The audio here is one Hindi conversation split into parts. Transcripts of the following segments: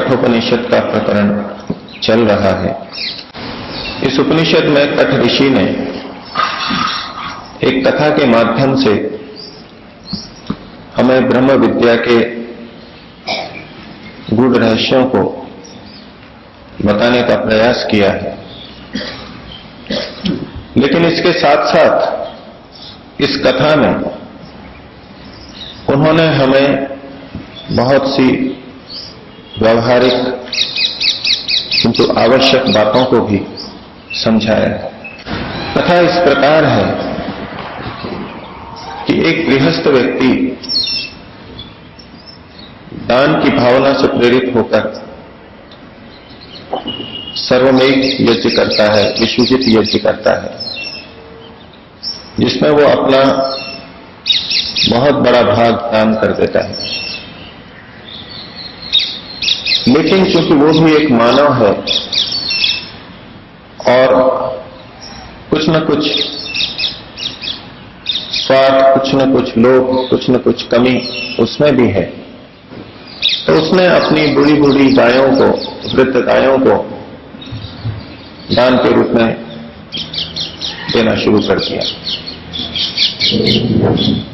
कठोपनिषद का प्रकरण चल रहा है। इस उपनिषद में कठ ऋषि ने एक कथा के माध्यम से हमें ब्रह्म विद्या के गूढ़ रहस्यों को बताने का प्रयास किया है। लेकिन इसके साथ साथ इस कथा में उन्होंने हमें बहुत सी व्यवहारिक, किंतु आवश्यक बातों को भी समझाया कथा इस प्रकार है कि एक गृहस्थ व्यक्ति दान की भावना से प्रेरित होकर सर्वमेघ यज्ञ करता है विश्वजित यज्ञ करता है, जिसमें वो अपना बहुत बड़ा भाग दान कर देता है। लेकिन चूँकि वो भी एक मानव है, और कुछ न कुछ स्वार्थ, कुछ न कुछ लोभ, कुछ न कुछ कमी उसमें भी है। तो उसने अपनी बुढ़ी बुढ़ी गायों को, वृद्ध गायों को दान के रूप में देना शुरू कर दिया।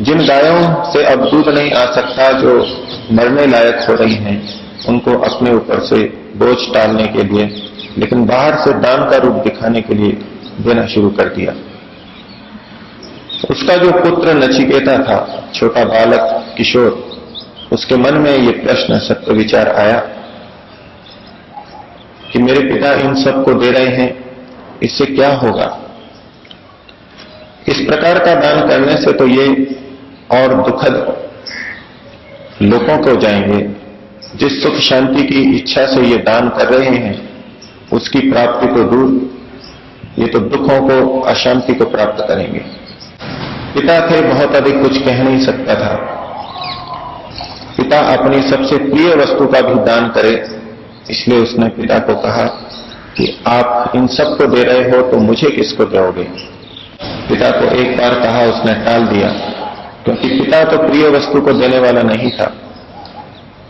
जिन गायों से अब दूध नहीं आ सकता जो मरने लायक हो रही हैं उनको अपने ऊपर से बोझ टालने के लिए, लेकिन बाहर से दान का रूप दिखाने के लिए देना शुरू कर दिया। उसका जो पुत्र नचिकेता था, छोटा बालक किशोर, उसके मन में ये प्रश्न सत्य विचार आया कि मेरे पिता इन सबको दे रहे हैं, इससे क्या होगा? इस प्रकार का दान करने से तो ये और दुखद लोगों को जाएँगे। जिस सुख शांति की इच्छा से ये दान कर रहे हैं, उसकी प्राप्ति को दूर, ये तो दुखों को, अशांति को प्राप्त करेंगे। पिता थे, बहुत अधिक कुछ कह नहीं सकता था। पिता अपनी सबसे प्रिय वस्तु का भी दान करे, इसलिए उसने पिता को कहा कि आप इन सबको दे रहे हो तो मुझे किसको दोगे? पिता को एक बार कहा, उसने टाल दिया, क्योंकि पिता तो प्रिय वस्तु को देने वाला नहीं था।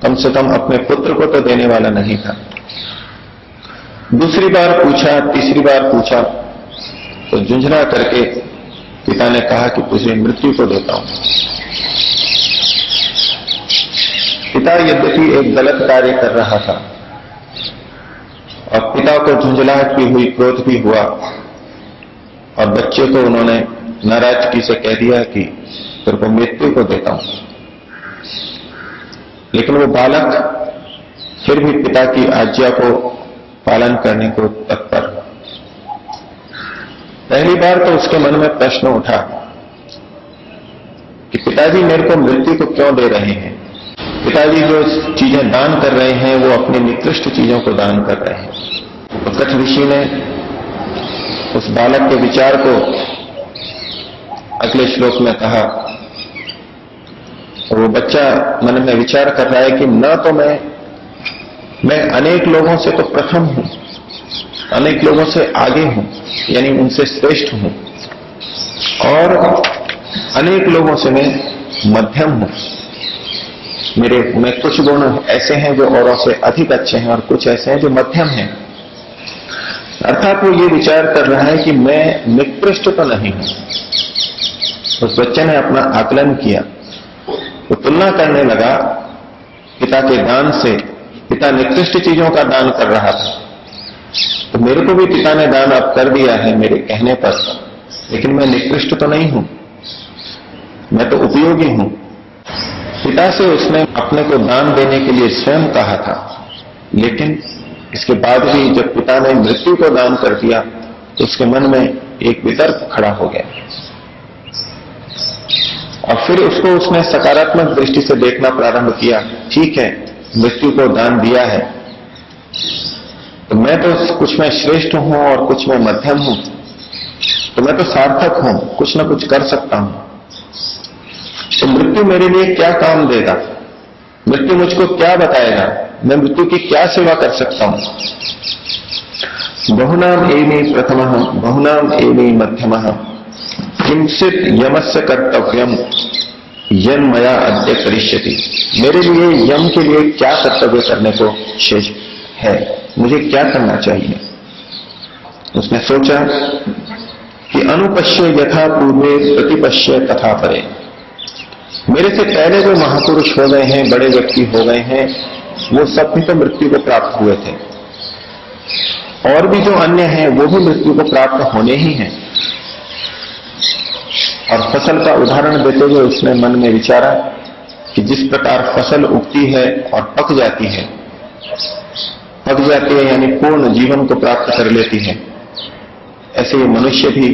कम से कम अपने पुत्र को तो देने वाला नहीं था। दूसरी बार पूछा, तीसरी बार पूछा तो झुंझुना करके पिता ने कहा कि तुझे मृत्यु को देता हूँ। पिता यद्यपि एक गलत कार्य कर रहा था, और पिता को झुंझलाहट भी हुई, क्रोध भी हुआ, और बच्चे को उन्होंने नाराज़गी से कह दिया कि तेरे को मृत्यु को देता हूँ। लेकिन वो बालक फिर भी पिता की आज्ञा को पालन करने को तत्पर पहली बार तो उसके मन में प्रश्न उठा कि पिताजी मेरे को मृत्यु को क्यों दे रहे हैं? पिताजी जो चीज़ें दान कर रहे हैं, वो अपनी निकृष्ट चीज़ों को दान कर रहे हैं। तो ऋषि ने उस बालक के विचार को अगले श्लोक में कहा वो बच्चा मन में विचार कर रहा है कि न तो मैं मैं अनेक लोगों से तो प्रथम हूँ, अनेक लोगों से आगे हूँ, यानी उनसे श्रेष्ठ हूँ, और अनेक लोगों से मैं मध्यम हूँ। मेरे, में कुछ गुण ऐसे हैं जो औरों से अधिक अच्छे हैं और कुछ ऐसे हैं जो मध्यम हैं। अर्थात वो ये विचार कर रहा है कि मैं निकृष्ट तो नहीं हूँ। उस बच्चे ने अपना आकलन किया। वो तुलना करने लगा, पिता के दान से, पिता निकृष्ट चीज़ों का दान कर रहा था। तो मेरे को भी पिता ने दान अब कर दिया है मेरे कहने पर, लेकिन मैं निकृष्ट तो नहीं हूँ। मैं तो उपयोगी हूँ। पिता से उसने अपने को दान देने के लिए स्वयं कहा था, लेकिन इसके बाद भी जब पिता ने मृत्यु को दान कर दिया तो उसके मन में एक वितर्क खड़ा हो गया। और फिर उसको उसने सकारात्मक दृष्टि से देखना प्रारंभ किया, ठीक है, मृत्यु को दान दिया है। तो मैं तो कुछ में श्रेष्ठ हूँ और कुछ में मध्यम हूँ। तो मैं तो सार्थक हूँ, कुछ ना कुछ कर सकता हूँ। तो मृत्यु मेरे लिए क्या काम देगा? मृत्यु मुझको क्या बताएगा? मैं मृत्यु की क्या सेवा कर सकता हूँ? बहुनाम एवं प्रथम, बहुनाम एवं मध्यम। किंचित यमस्य कर्तव्यम यन मया अद्य करिष्यति। मेरे लिए यम के लिए क्या कर्तव्य करने को शेष है? मुझे क्या करना चाहिए? उसने सोचा कि अनुपश्य यथा पूर्वे प्रतिपश्य तथा परे। मेरे से पहले जो महापुरुष हो गए हैं, बड़े व्यक्ति हो गए हैं, वो सब भी तो मृत्यु को प्राप्त हुए थे। और भी जो अन्य हैं, वो भी मृत्यु को प्राप्त होने ही हैं। और फ़सल का उदाहरण देते हुए उसने मन में विचारा कि जिस प्रकार फ़सल उगती है और पक जाती है, पक जाती है यानी पूर्ण जीवन को प्राप्त कर लेती है, ऐसे ये मनुष्य भी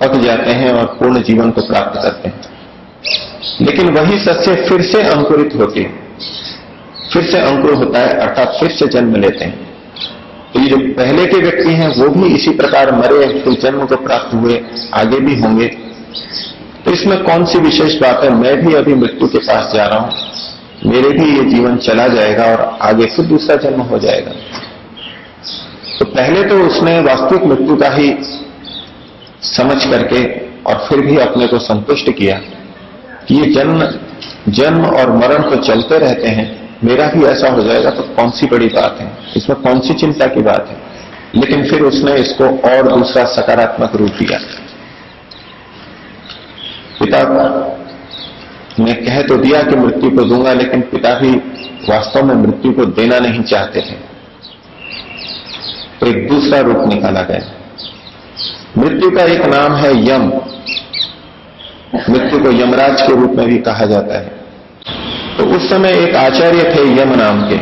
पक जाते हैं और पूर्ण जीवन को प्राप्त करते हैं। लेकिन वही सस्य फिर से अंकुरित होते हैं। फिर से अंकुर होता है, अर्थात फिर से जन्म लेते हैं। तो ये जो पहले के व्यक्ति हैं, वो भी इसी प्रकार मरे, फिर जन्म को प्राप्त हुए, आगे भी होंगे। तो इसमें कौन सी विशेष बात है? मैं भी अभी मृत्यु के पास जा रहा हूँ। मेरे भी ये जीवन चला जाएगा और आगे फिर दूसरा जन्म हो जाएगा। तो पहले तो उसने वास्तविक मृत्यु का ही समझ करके और फिर भी अपने को संतुष्ट किया कि ये जन्म जन्म और मरण तो चलते रहते हैं। मेरा भी ऐसा हो जाएगा तो कौन सी बड़ी बात है? इसमें कौन सी चिंता की बात है? लेकिन फिर उसने इसको और दूसरा सकारात्मक रूप दिया। पिता ने कह तो दिया कि मृत्यु को दूँगा, लेकिन पिता भी वास्तव में मृत्यु को देना नहीं चाहते थे तो एक दूसरा रूप निकाला गया। मृत्यु का एक नाम है यम। मृत्यु को यमराज के रूप में भी कहा जाता है। तो उस समय एक आचार्य थे यम नाम के,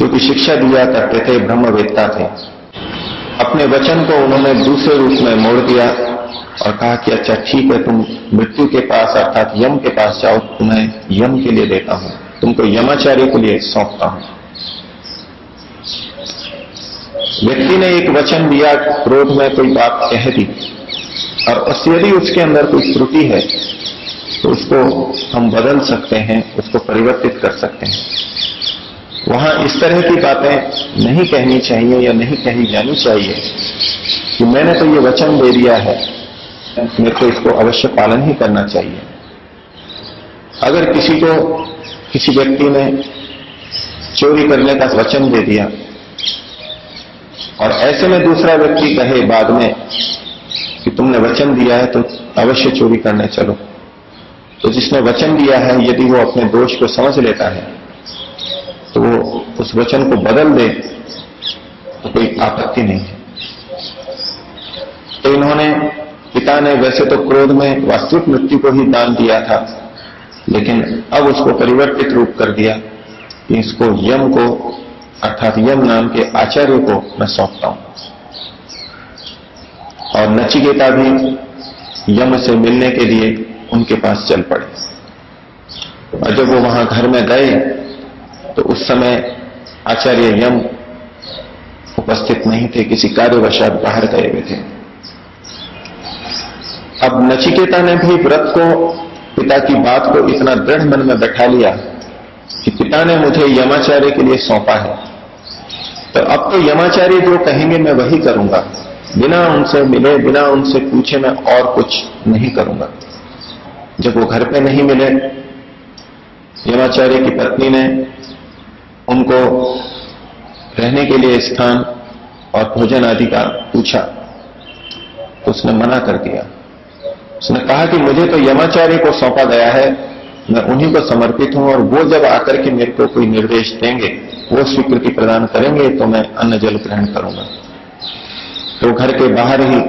जो कि शिक्षा दिया करते थे, ब्रह्मवेत्ता थे। अपने वचन को उन्होंने दूसरे रूप में मोड़ दिया और कहा कि अच्छा ठीक है, तुम मृत्यु के पास, अर्थात यम के पास जाओ, तुम्हें यम के लिए देता हूँ। तुमको यमाचार्य के लिए सौंपता हूँ। व्यक्ति ने एक वचन दिया, क्रोध में कोई बात कह दी और यदि उसके अंदर कोई त्रुटि है तो उसको हम बदल सकते हैं, उसको परिवर्तित कर सकते हैं। वहाँ इस तरह की बातें नहीं कहनी चाहिए या नहीं कही जानी चाहिए कि मैंने तो ये वचन दे दिया है, मेरे को इसको अवश्य पालन ही करना चाहिए। अगर किसी को, किसी व्यक्ति ने चोरी करने का वचन दे दिया और ऐसे में दूसरा व्यक्ति कहे बाद में कि तुमने वचन दिया है तो अवश्य चोरी करने चलो। तो जिसने वचन दिया है, यदि वो अपने दोष को समझ लेता है तो वो उस वचन को बदल दे तो कोई आपत्ति नहीं है। तो इन्होंने, पिता ने वैसे तो क्रोध में वास्तविक मृत्यु को ही दान दिया था, लेकिन अब उसको परिवर्तित रूप कर दिया कि इसको यम को, अर्थात यम नाम के आचार्य को मैं सौंपता हूँ। और नचिकेता भी यम से मिलने के लिए उनके पास चल पड़े। और जब वो वहाँ घर में गए तो उस समय आचार्य यम उपस्थित नहीं थे, किसी कार्यवशात बाहर गए हुए थे। अब नचिकेता ने भी व्रत को, पिता की बात को इतना दृढ़ मन में बैठा लिया कि पिता ने मुझे यमाचार्य के लिए सौंपा है। तो अब तो यमाचार्य जो कहेंगे, मैं वही करूँगा। बिना उनसे मिले, बिना उनसे पूछे मैं और कुछ नहीं करूँगा। जब वो घर पे नहीं मिले, यमाचार्य की पत्नी ने उनको रहने के लिए स्थान और भोजन आदि का पूछा। तो उसने मना कर दिया। उसने कहा कि मुझे तो यमाचार्य को सौंपा गया है, मैं उन्हीं को समर्पित हूँ और वो जब आकर के मेरे को कोई निर्देश देंगे, वो स्वीकृति प्रदान करेंगे तो मैं अन्न जल ग्रहण करूँगा। तो घर के बाहर ही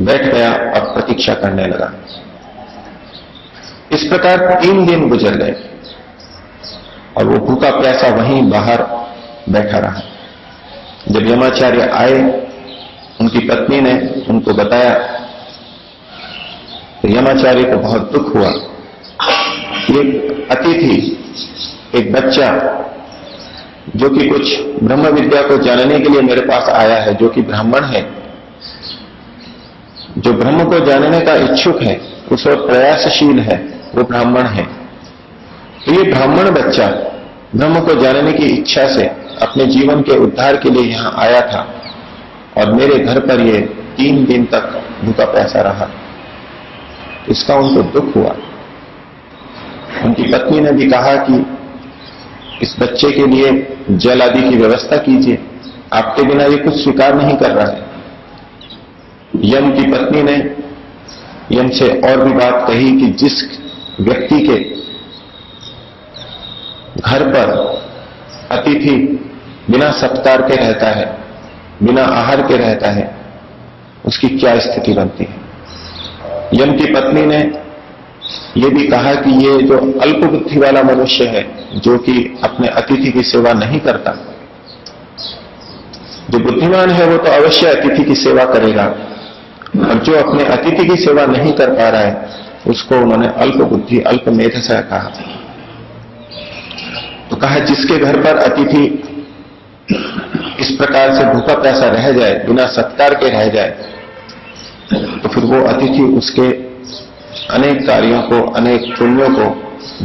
बैठ गया और प्रतीक्षा करने लगा। इस प्रकार तीन दिन गुजर गए। और वो भूखा प्यासा वहीं बाहर बैठा रहा। जब यमाचार्य आए, उनकी पत्नी ने उनको बताया तो यमाचार्य को बहुत दुख हुआ। एक अतिथि, एक बच्चा, जो कि कुछ ब्रह्म विद्या को जानने के लिए मेरे पास आया है, जो कि ब्राह्मण है, जो ब्रह्म को जानने का इच्छुक है, उस प्रयासशील है, वो ब्राह्मण है। तो ये ब्राह्मण बच्चा ब्रह्म को जानने की इच्छा से अपने जीवन के उद्धार के लिए यहाँ आया था और मेरे घर पर ये तीन दिन तक भूखा पैसा रहा। इसका उनको दुख हुआ। उनकी पत्नी ने भी कहा कि इस बच्चे के लिए जल आदि की व्यवस्था कीजिए। आपके बिना ये कुछ स्वीकार नहीं कर रहा है। यम की पत्नी ने यम से और भी बात कही कि जिस व्यक्ति के घर पर अतिथि बिना सत्कार के रहता है, बिना आहार के रहता है, उसकी क्या स्थिति बनती है? यम की पत्नी ने यह भी कहा कि ये जो अल्प बुद्धि वाला मनुष्य है, जो कि अपने अतिथि की सेवा नहीं करता, जो बुद्धिमान है, वो तो अवश्य अतिथि की सेवा करेगा। और जो अपने अतिथि की सेवा नहीं कर पा रहा है, उसको उन्होंने अल्प बुद्धि अल्प मेध से कहा। कहा, जिसके घर पर अतिथि इस प्रकार से भूखा प्यासा रह जाए, बिना सत्कार के रह जाए तो फिर वो अतिथि उसके अनेक कार्यों को, अनेक पुण्यों को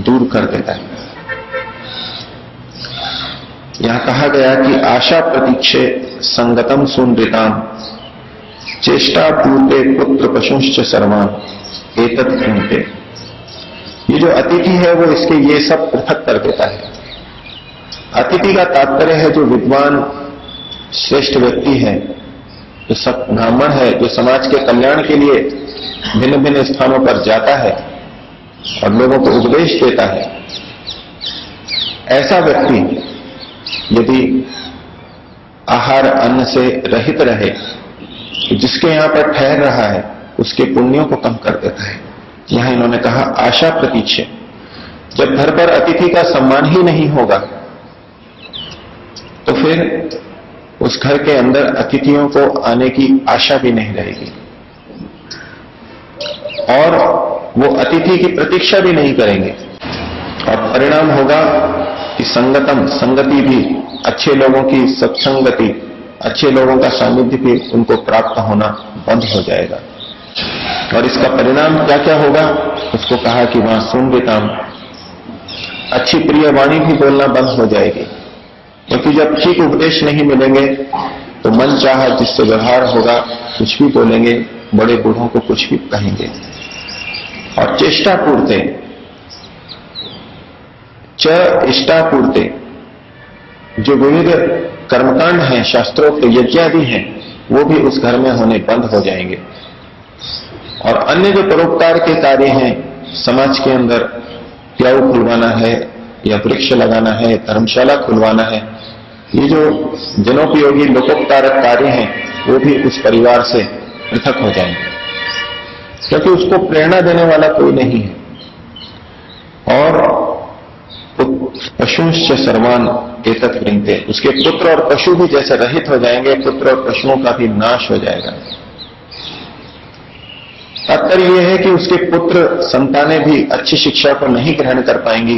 दूर कर देता है। यहाँ कहा गया कि आशा प्रतीक्षे संगतम सुनृताम चेष्टा पूर्ते पुत्र पशुश्च सर्वान कृणते ये जो अतिथि है, वो इसके ये सब पृथक कर देता है। अतिथि का तात्पर्य है, जो विद्वान श्रेष्ठ व्यक्ति है, जो सब ब्राह्मण है, जो समाज के कल्याण के लिए भिन्न भिन्न स्थानों पर जाता है और लोगों को उपदेश देता है। ऐसा व्यक्ति यदि आहार अन्न से रहित रहे तो जिसके यहाँ पर ठहर रहा है, उसके पुण्यों को कम कर देता है। यहाँ इन्होंने कहा, आशा प्रतीक्षे। जब घर पर अतिथि का सम्मान ही नहीं होगा तो फिर उस घर के अंदर अतिथियों को आने की आशा भी नहीं रहेगी। और वो अतिथि की प्रतीक्षा भी नहीं करेंगे। और परिणाम होगा कि संगतम, संगति भी, अच्छे लोगों की सत्संगति, अच्छे लोगों का सानिध्य भी उनको प्राप्त होना बंद हो जाएगा। और इसका परिणाम क्या क्या होगा? उसको कहा कि वहाँ सुन सुनविताम अच्छी प्रिय वाणी भी बोलना बंद हो जाएगी। क्योंकि जब ठीक उपदेश नहीं मिलेंगे तो मन चाह जिससे व्यवहार होगा, कुछ भी बोलेंगे, बड़े बूढ़ों को कुछ भी कहेंगे। और चेष्टा पूर्ते च इष्टा पूर्ते जो विविध कर्मकांड हैं शास्त्रोक्त यज्ञादि हैं, वो भी उस घर में होने बंद हो जाएँगे। और अन्य जो परोपकार के कार्य हैं, समाज के अंदर, प्याऊ खुलवाना है, या वृक्ष लगाना है, धर्मशाला खुलवाना है ये जो जनोपयोगी लोकोपकारक कार्य हैं, वो भी उस परिवार से पृथक हो जाएँगे। क्योंकि उसको प्रेरणा देने वाला कोई नहीं है। और पशुश्च सर्वान एतक वृंगते उसके पुत्र और पशु भी जैसे रहित हो जाएँगे, पुत्र और पशुओं का भी नाश हो जाएगा। तात्पर्य यह है कि उसके पुत्र संतानें भी अच्छी शिक्षा को नहीं ग्रहण कर पाएँगी।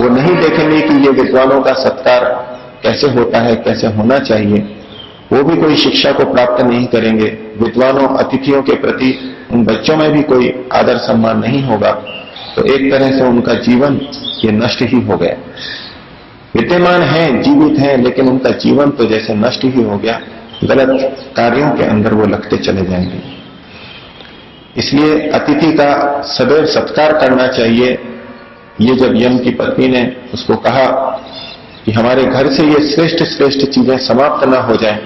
वो नहीं देखेंगे कि ये विद्वानों का सत्कार कैसे होता है, कैसे होना चाहिए, वो भी कोई शिक्षा को प्राप्त नहीं करेंगे। विद्वानों, अतिथियों के प्रति उन बच्चों में भी कोई आदर सम्मान नहीं होगा। तो एक तरह से उनका जीवन ये नष्ट ही हो गया। विद्यमान है, जीवित हैं, लेकिन उनका जीवन तो जैसे नष्ट ही हो गया। गलत कार्यों के अंदर वो लगते चले जाएँगे। इसलिए अतिथि का सदैव सत्कार करना चाहिए। ये जब यम की पत्नी ने उसको कहा कि हमारे घर से ये श्रेष्ठ श्रेष्ठ चीज़ें समाप्त ना हो जाए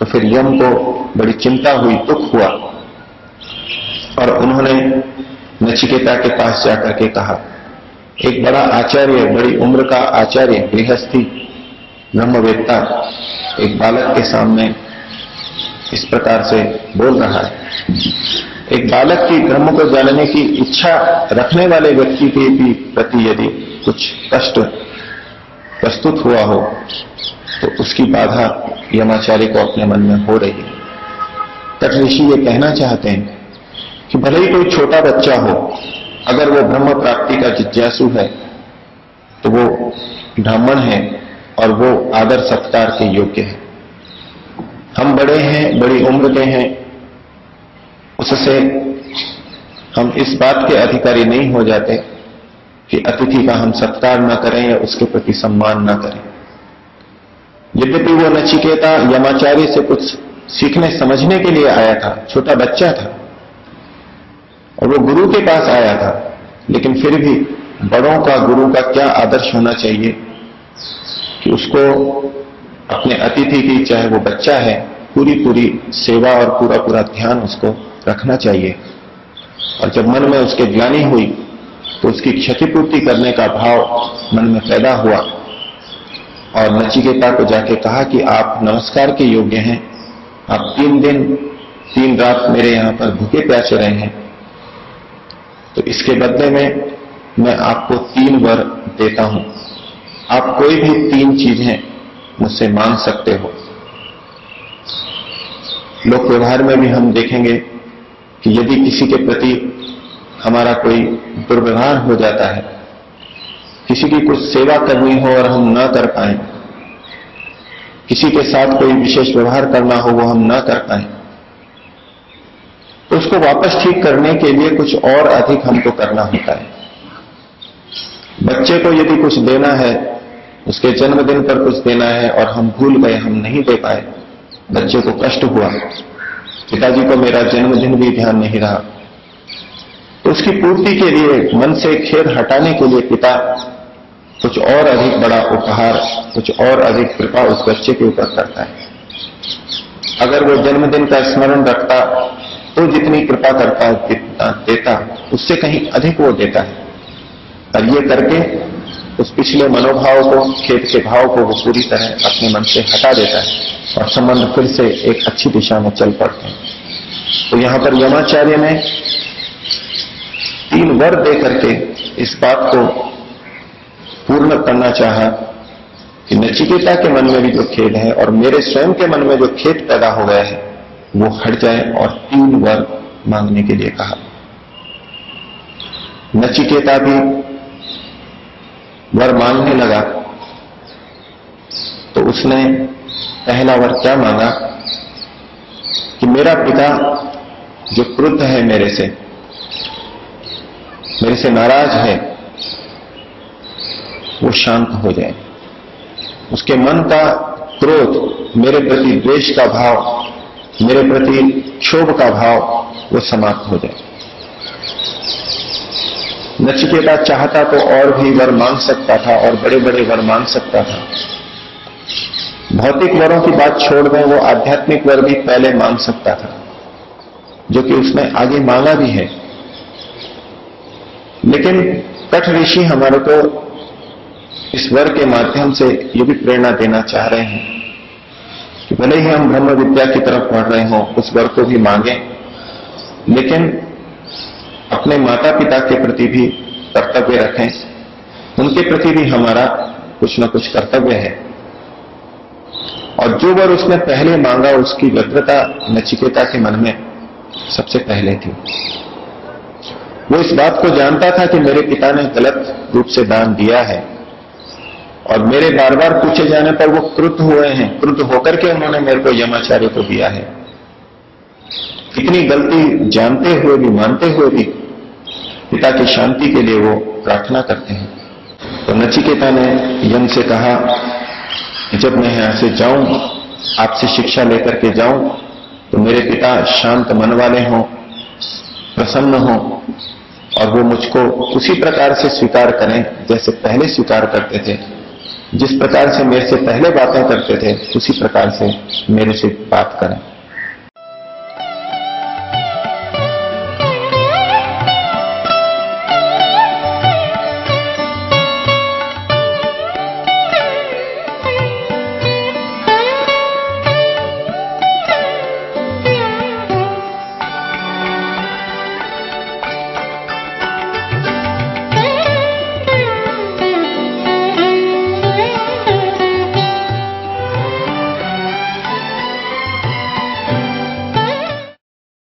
तो फिर यम को बड़ी चिंता हुई, दुख हुआ। और उन्होंने नचिकेता के पास जाकर के कहा, एक बड़ा आचार्य, बड़ी उम्र का आचार्य, गृहस्थी, ब्रह्मवेत्ता, एक बालक के सामने इस प्रकार से बोल रहा है। एक बालक की ब्रह्म को जानने की इच्छा रखने वाले व्यक्ति के भी प्रति यदि कुछ कष्ट प्रस्तुत हुआ हो तो उसकी बाधा यमाचार्य को अपने मन में हो रही है। तट ऋषि ये कहना चाहते हैं कि भले ही कोई छोटा बच्चा हो, अगर वो ब्रह्म प्राप्ति का जिज्ञासु है तो वो ब्राह्मण है और वो आदर सत्कार के योग्य है। हम बड़े हैं, बड़ी उम्र के हैं, उससे हम इस बात के अधिकारी नहीं हो जाते कि अतिथि का हम सत्कार न करें या उसके प्रति सम्मान ना करें। यद्यपि वो नचिकेता यमाचार्य से कुछ सीखने समझने के लिए आया था, छोटा बच्चा था, और वो गुरु के पास आया था, लेकिन फिर भी बड़ों का गुरु का क्या आदर्श होना चाहिए कि उसको अपने अतिथि की, चाहे वो बच्चा है पूरी पूरी सेवा और पूरा पूरा ध्यान उसको रखना चाहिए। और जब मन में उसके ग्लानी हुई तो उसकी क्षतिपूर्ति करने का भाव मन में पैदा हुआ। और नचिकेता को जाके कहा कि आप नमस्कार के योग्य हैं। आप तीन दिन, तीन रात मेरे यहाँ पर भूखे प्यासे रहे हैं। तो इसके बदले में मैं आपको तीन वर देता हूँ। आप कोई भी तीन चीज़ें मुझसे मांग सकते हो। लोक व्यवहार में भी हम देखेंगे कि यदि किसी के प्रति हमारा कोई दुर्व्यवहार हो जाता है। किसी की कुछ सेवा करनी हो और हम ना कर पाए। किसी के साथ कोई विशेष व्यवहार करना हो, वो हम ना कर पाए। तो उसको वापस ठीक करने के लिए कुछ और अधिक हमको करना होता है। बच्चे को यदि कुछ देना है, उसके जन्मदिन पर कुछ देना है और हम भूल गए, हम नहीं दे पाए, बच्चे को कष्ट हुआ। पिताजी को मेरा जन्मदिन भी ध्यान नहीं रहा। उसकी पूर्ति के लिए, मन से खेद हटाने के लिए पिता कुछ और अधिक बड़ा उपहार, कुछ और अधिक कृपा उस बच्चे के ऊपर करता है। अगर वो जन्मदिन का स्मरण रखता तो जितनी कृपा करता जितना देता, उससे कहीं अधिक वो देता है। और ये करके उस पिछले मनोभाव को खेत के भाव को वो पूरी तरह अपने मन से हटा देता है और संबंध फिर से एक अच्छी दिशा में चल पड़ते हैं। तो यहाँ पर यमाचार्य ने तीन वर दे करके इस बात को पूर्ण करना चाहा कि नचिकेता के मन में भी जो खेद है और मेरे स्वयं के मन में जो खेद पैदा हो गया है, वो हट जाए और तीन वर मांगने के लिए कहा। नचिकेता भी वर मांगने लगा। तो उसने पहला वर क्या मांगा? कि मेरा पिता जो क्रुद्ध है मेरे से मेरे से नाराज़ है, वो शांत हो जाए। उसके मन का क्रोध, मेरे प्रति द्वेष का भाव, मेरे प्रति क्षोभ का भाव, वो समाप्त हो जाए। नचिकेता चाहता तो और भी वर मांग सकता था और बड़े बड़े वर मांग सकता था। भौतिक वरों की बात छोड़ दें, वो आध्यात्मिक वर भी पहले मांग सकता था, जो कि उसने आगे मांगा भी है। लेकिन कठ ऋषि हमारे को इस वर के माध्यम से ये भी प्रेरणा देना चाह रहे हैं कि भले ही हम ब्रह्म विद्या की तरफ़ बढ़ रहे हों, उस वर को भी मांगे, लेकिन अपने माता पिता के प्रति भी कर्तव्य रखें। उनके प्रति भी हमारा कुछ ना कुछ कर्तव्य है। और जो वर उसने पहले मांगा, उसकी व्यग्रता, नचिकेता के मन में सबसे पहले थी। वो इस बात को जानता था कि मेरे पिता ने गलत रूप से दान दिया है। और मेरे बार बार पूछे जाने पर वो क्रुद्ध हुए हैं। क्रुद्ध होकर के उन्होंने मेरे को यमाचार्य को दिया है। इतनी गलती जानते हुए भी, मानते हुए भी पिता की शांति के लिए वो प्रार्थना करते हैं। तो नचिकेता ने यम से कहा, जब मैं यहाँ से जाऊँ, आपसे शिक्षा लेकर के जाऊँ तो मेरे पिता शांत मन वाले हों, प्रसन्न हों और वो मुझको उसी प्रकार से स्वीकार करें जैसे पहले स्वीकार करते थे। जिस प्रकार से मेरे से पहले बातें करते थे, उसी प्रकार से मेरे से बात करें।